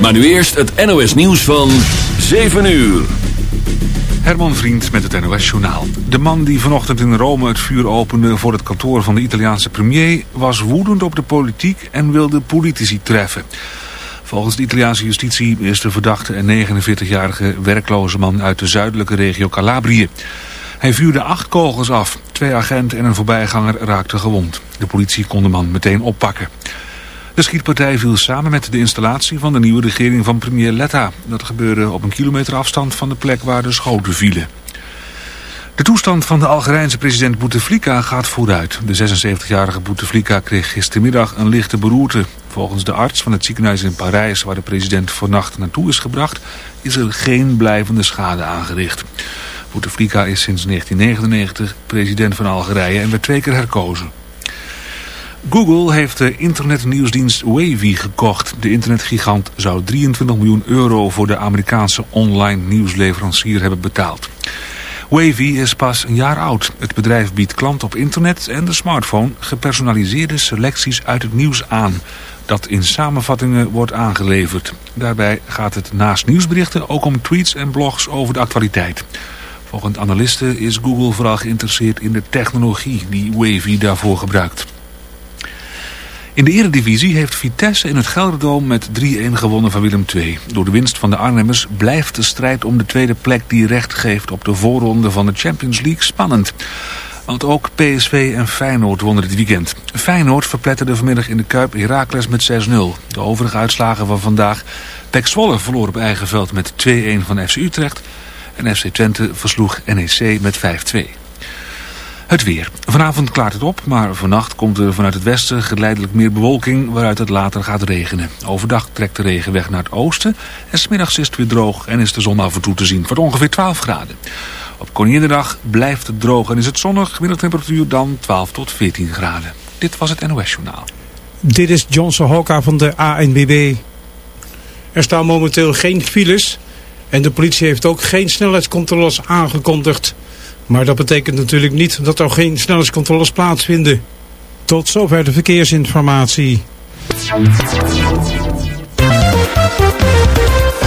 Maar nu eerst het NOS nieuws van 7 uur. Herman Vriend met het NOS Journaal. De man die vanochtend in Rome het vuur opende voor het kantoor van de Italiaanse premier... was woedend op de politiek en wilde politici treffen. Volgens de Italiaanse justitie is de verdachte een 49-jarige werkloze man uit de zuidelijke regio Calabrië. Hij vuurde acht kogels af. Twee agenten en een voorbijganger raakten gewond. De politie kon de man meteen oppakken. De schietpartij viel samen met de installatie van de nieuwe regering van premier Letta. Dat gebeurde op een kilometer afstand van de plek waar de schoten vielen. De toestand van de Algerijnse president Bouteflika gaat vooruit. De 76-jarige Bouteflika kreeg gistermiddag een lichte beroerte. Volgens de arts van het ziekenhuis in Parijs, waar de president vannacht naartoe is gebracht, is er geen blijvende schade aangericht. Bouteflika is sinds 1999 president van Algerije en werd twee keer herkozen. Google heeft de internetnieuwsdienst Wavy gekocht. De internetgigant zou 23 miljoen euro voor de Amerikaanse online nieuwsleverancier hebben betaald. Wavy is pas een jaar oud. Het bedrijf biedt klanten op internet en de smartphone gepersonaliseerde selecties uit het nieuws aan. Dat in samenvattingen wordt aangeleverd. Daarbij gaat het naast nieuwsberichten ook om tweets en blogs over de actualiteit. Volgens analisten is Google vooral geïnteresseerd in de technologie die Wavy daarvoor gebruikt. In de eredivisie heeft Vitesse in het Gelderdoom met 3-1 gewonnen van Willem II. Door de winst van de Arnhemmers blijft de strijd om de tweede plek die recht geeft op de voorronde van de Champions League spannend. Want ook PSV en Feyenoord wonnen dit weekend. Feyenoord verpletterde vanmiddag in de Kuip Heracles met 6-0. De overige uitslagen van vandaag. Pek Zwolle verloor op eigen veld met 2-1 van FC Utrecht. En FC Twente versloeg NEC met 5-2. Het weer. Vanavond klaart het op, maar vannacht komt er vanuit het westen geleidelijk meer bewolking waaruit het later gaat regenen. Overdag trekt de regen weg naar het oosten en smiddags is het weer droog en is de zon af en toe te zien voor ongeveer 12 graden. Op Koninginnedag blijft het droog en is het zonnig, temperatuur dan 12 tot 14 graden. Dit was het NOS Journaal. Dit is Johnson Hokka van de ANBB. Er staan momenteel geen files en de politie heeft ook geen snelheidscontroles aangekondigd. Maar dat betekent natuurlijk niet dat er geen snelheidscontroles plaatsvinden. Tot zover de verkeersinformatie.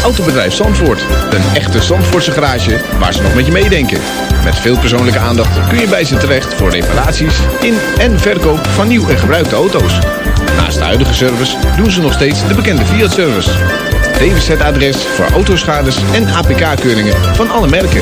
Autobedrijf Zandvoort. Een echte Zandvoortse garage waar ze nog met je meedenken. Met veel persoonlijke aandacht kun je bij ze terecht voor reparaties in en verkoop van nieuw en gebruikte auto's. Naast de huidige service doen ze nog steeds de bekende Fiat-service. DWZ-adres voor autoschades en APK-keuringen van alle merken.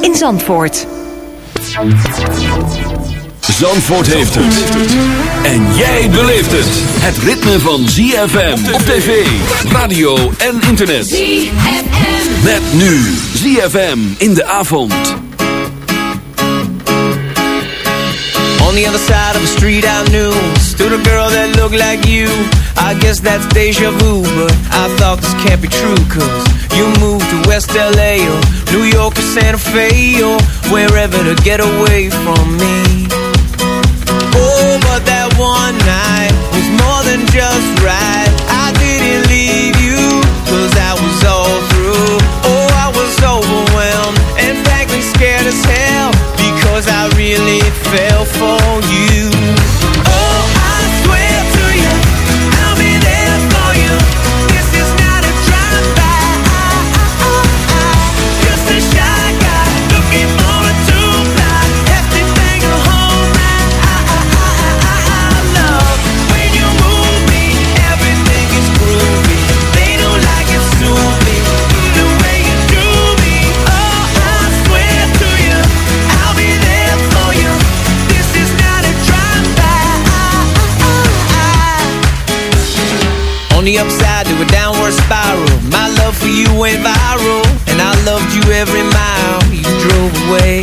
in Zandvoort. Zandvoort heeft het. En jij beleeft het. Het ritme van ZFM op tv, radio en internet. ZFM. Met nu ZFM in de avond. On the other side of the street I knew Stood a girl that looked like you I guess that's deja vu But I thought this can't be true Cause you moved to West LA Or New York or Santa Fe Or wherever to get away from me. Oh, but that one night Was more than just right. I didn't leave you Cause I was all through. Oh, I was overwhelmed And frankly scared as hell Because I really fell for you every mile you drove away.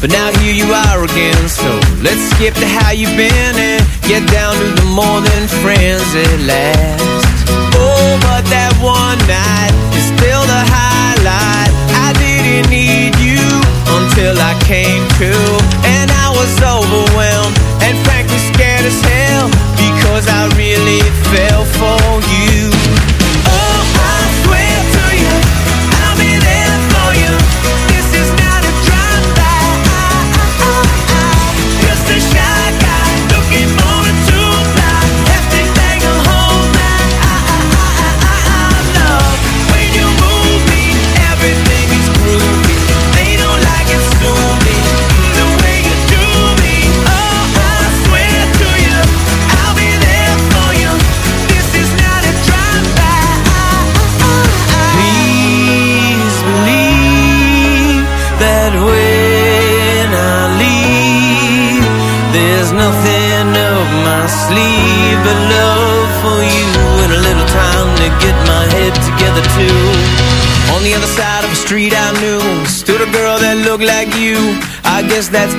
But now here you are again So let's skip to how you've been And get down to the morning friends at last.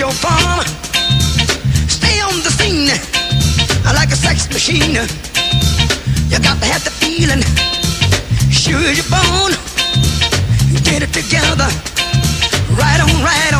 your farm. Stay on the scene like a sex machine. You got to have the feeling. Sure you're born. Get it together. Right on, right on.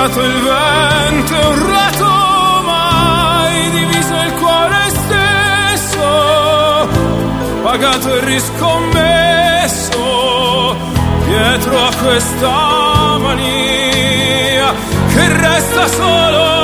sfidato il vento e urlato mai diviso il cuore stesso pagato e riscommesso dietro a questa mania che resta solo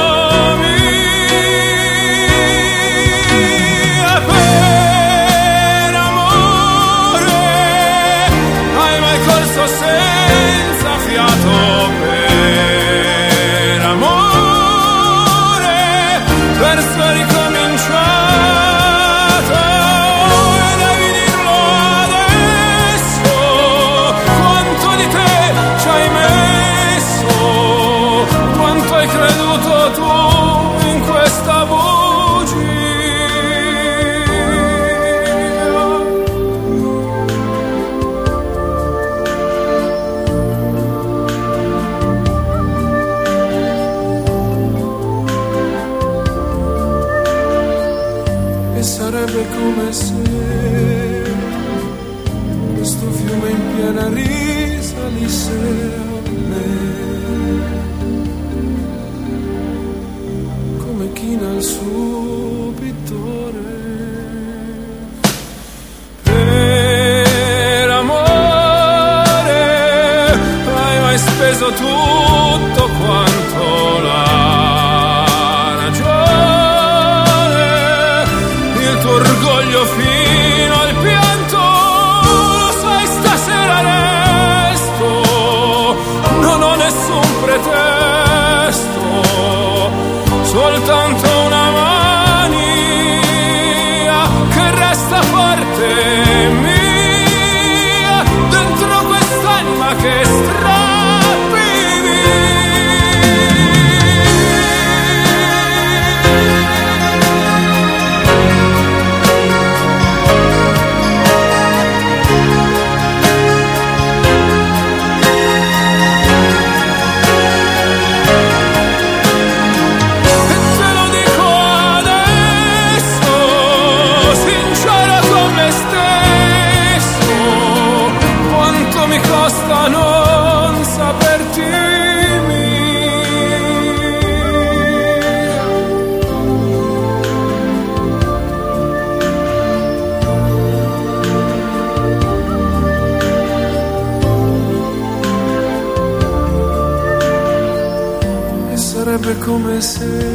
recomecei.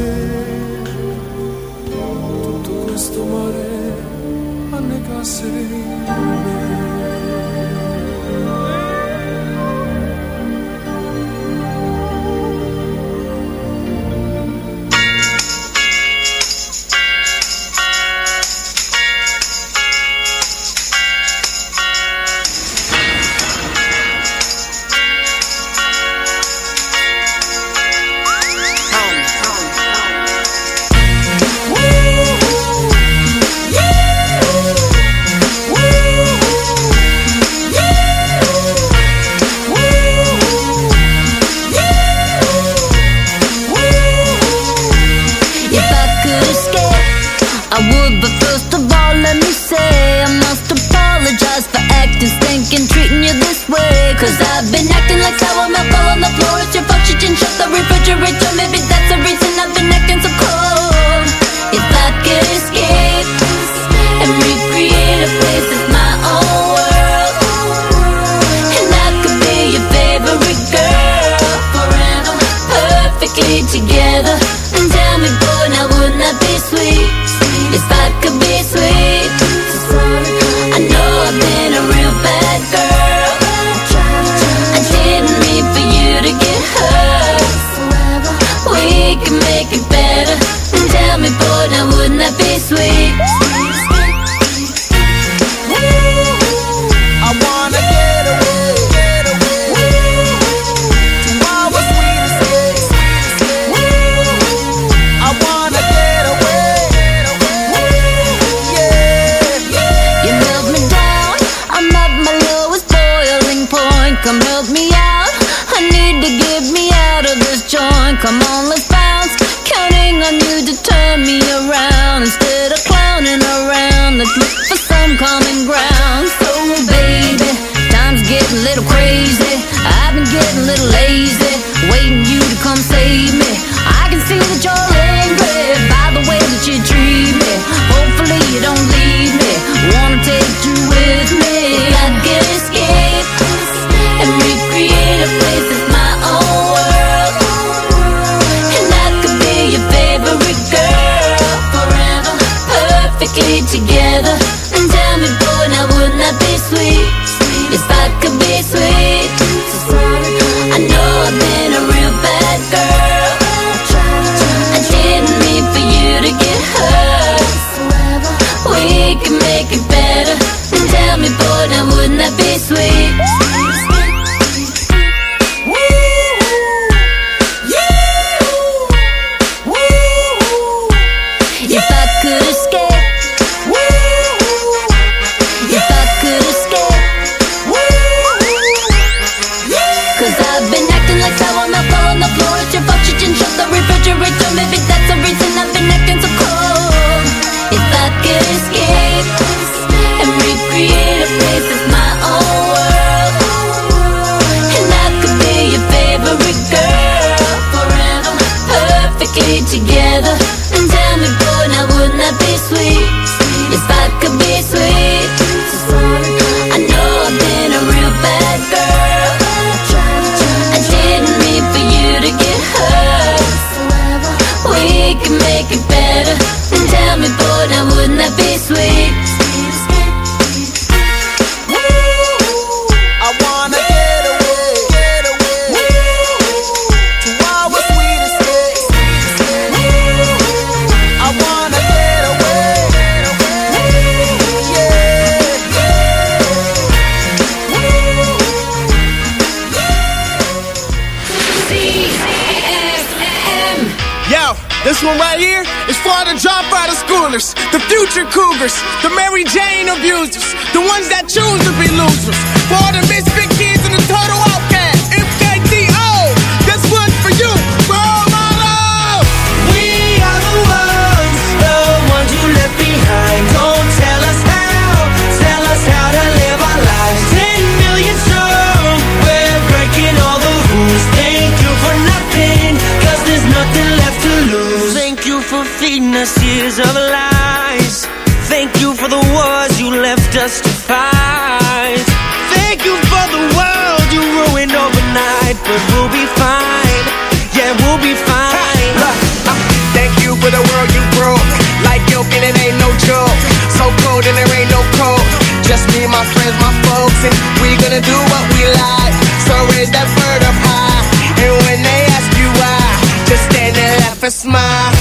listen, we gonna do what we like. So raise that bird up high. And when they ask you why, just stand and laugh and smile.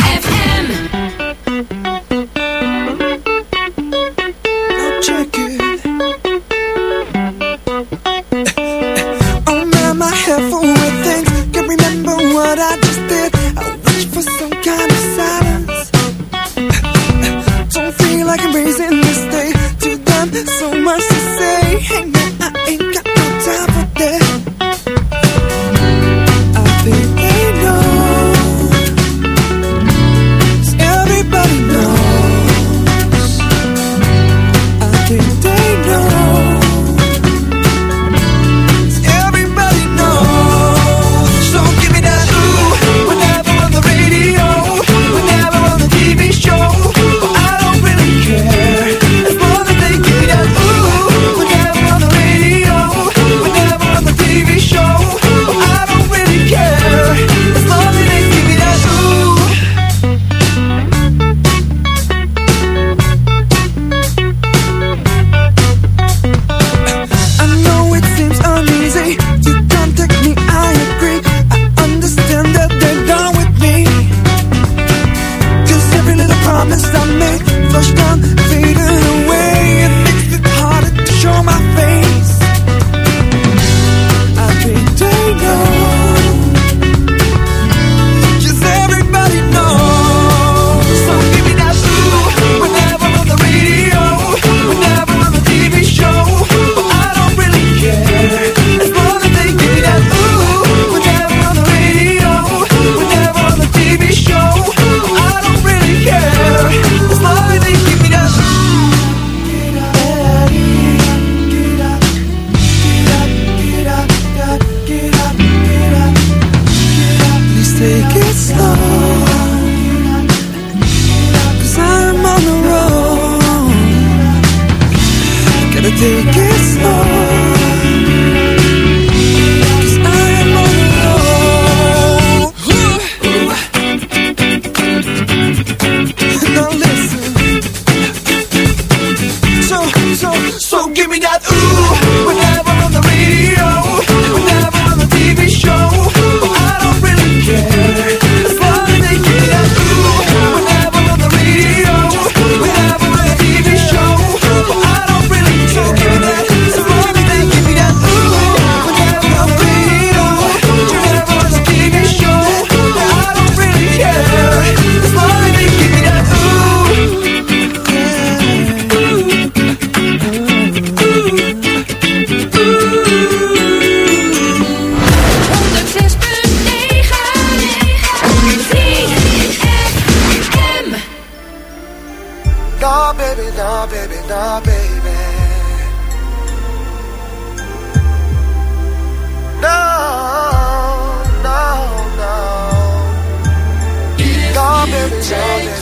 understand dan verstanden.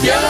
Yeah.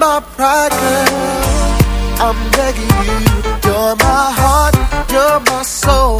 my pride, girl. I'm begging you. You're my heart, you're my soul.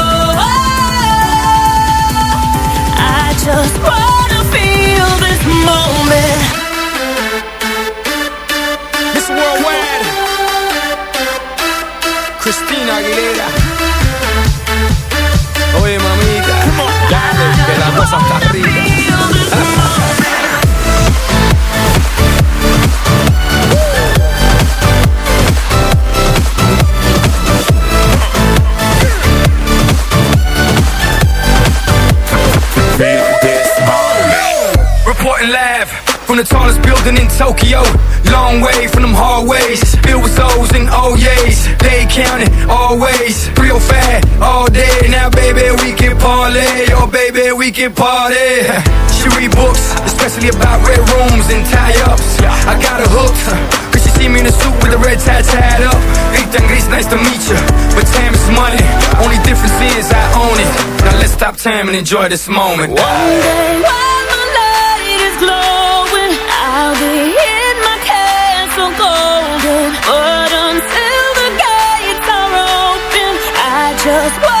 que la cosa está rica. Reporting live from the tallest building in Tokyo. Long way from them hallways. Filled with O's and O's. They counting always. 305 all we can party. She read books, especially about red rooms and tie-ups. I got her hooked, cause she see me in a suit with a red tie tied up. Gritan Gris, nice to meet you, but time is money. Only difference is I own it. Now let's stop time and enjoy this moment. One day while my light is glowing, I'll be in my castle golden. But until the gates are open, I just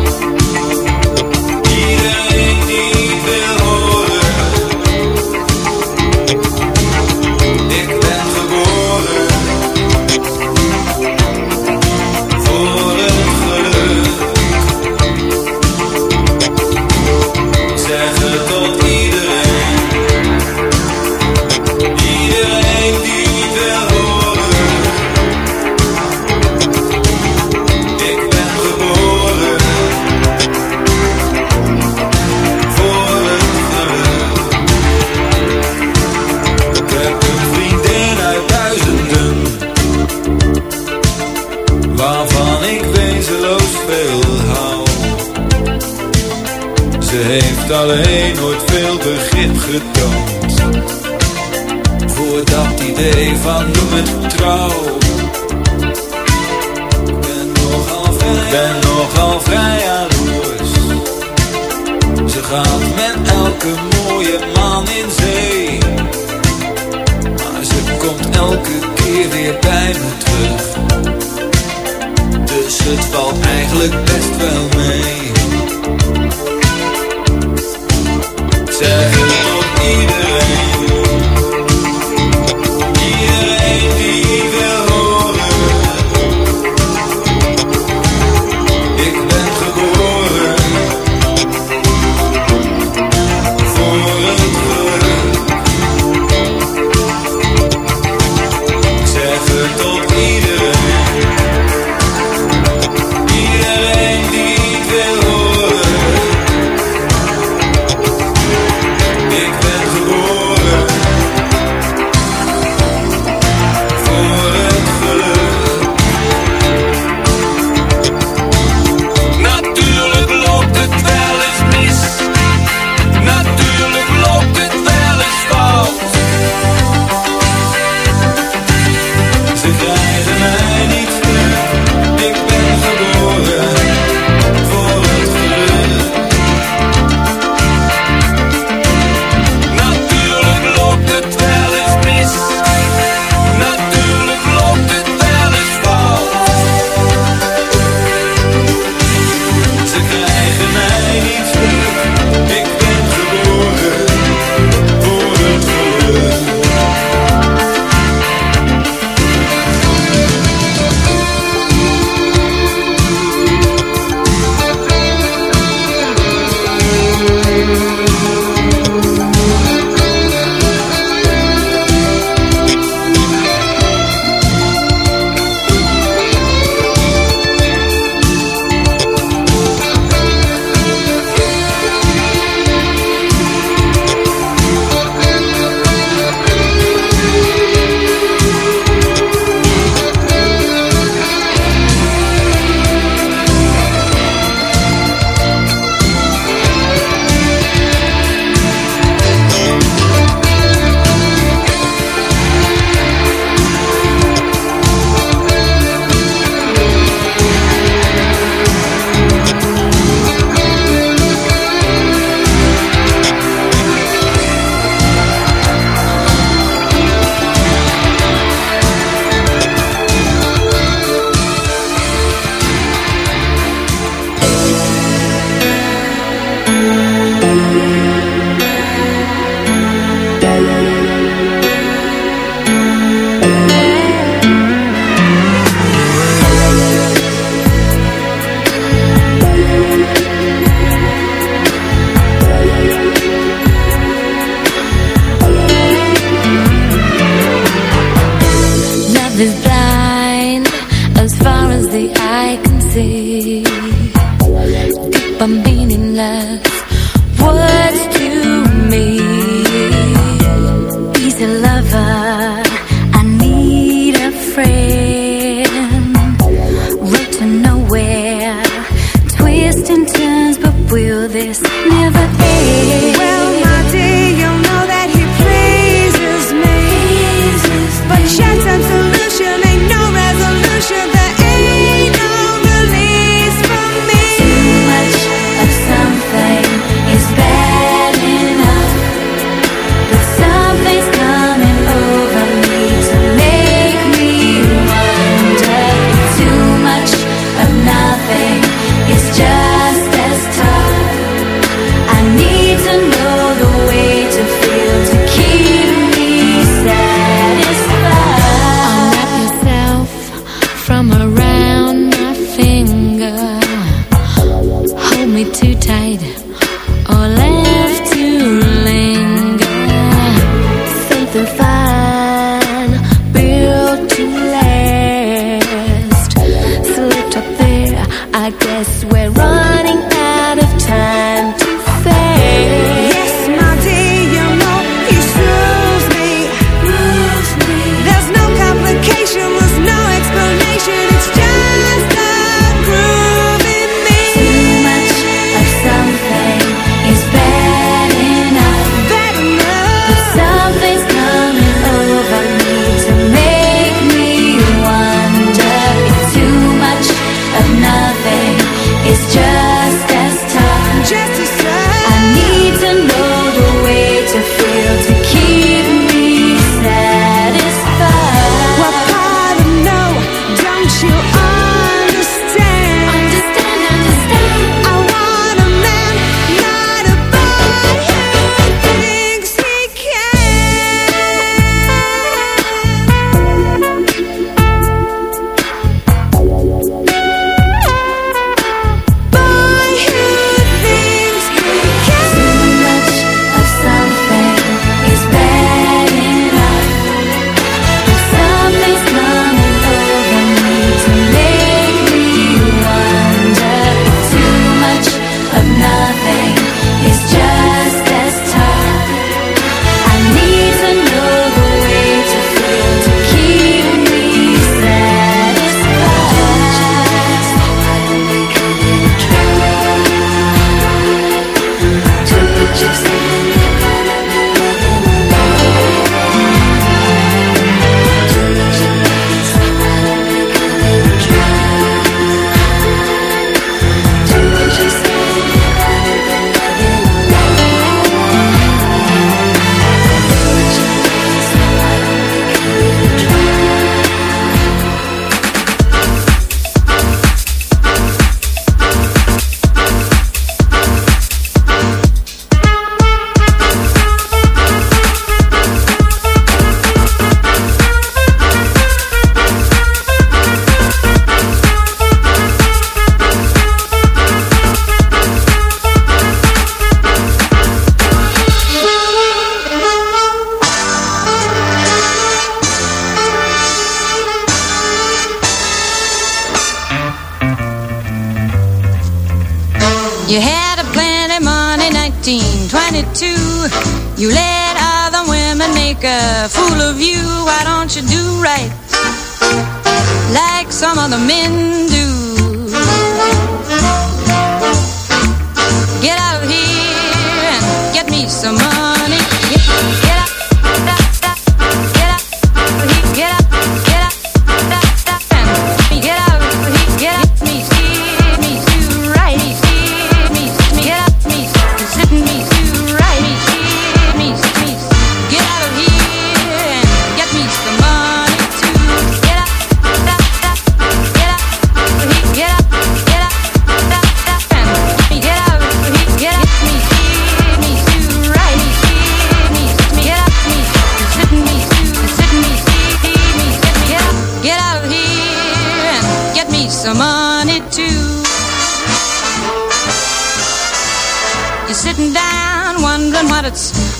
Voor dat idee van noem het trouw. Ik ben nogal vrij, ben nogal vrij Ze gaat met elke mooie man in zee. Maar ze komt elke keer weer bij me terug. Dus het valt eigenlijk best wel mee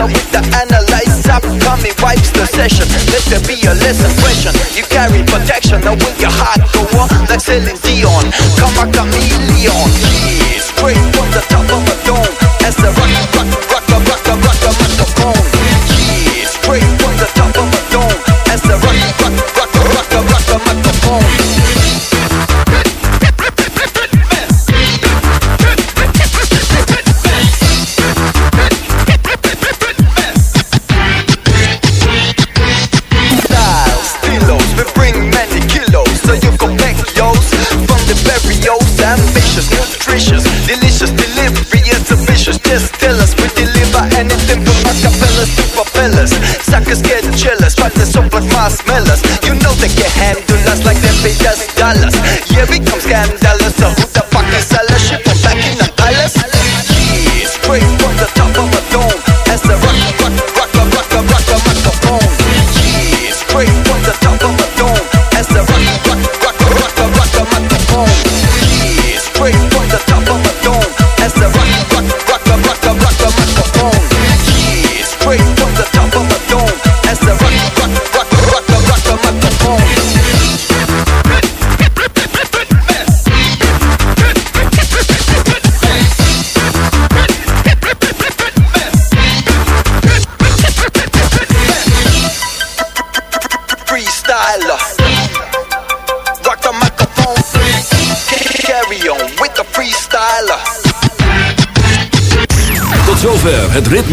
So with the analyze, upcoming wipes the session. Let there be a lesson question. You carry protection, now will your heart go on like Celine Dion? Come a chameleon, yeah, straight from the top of a dome. As the rock Bitch, just dollars